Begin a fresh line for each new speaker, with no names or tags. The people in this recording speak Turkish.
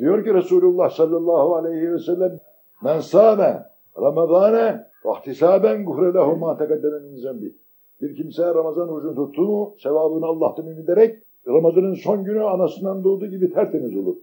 Diyor ki Resulullah sallallahu aleyhi ve sellem men sâme Ramazane vahtisaben gufre lehu ma min zembi. Bir kimse Ramazan orucunu tuttu mu sevabını Allah'tan ümit ederek Ramazan'ın son günü anasından doğduğu gibi tertemiz olur.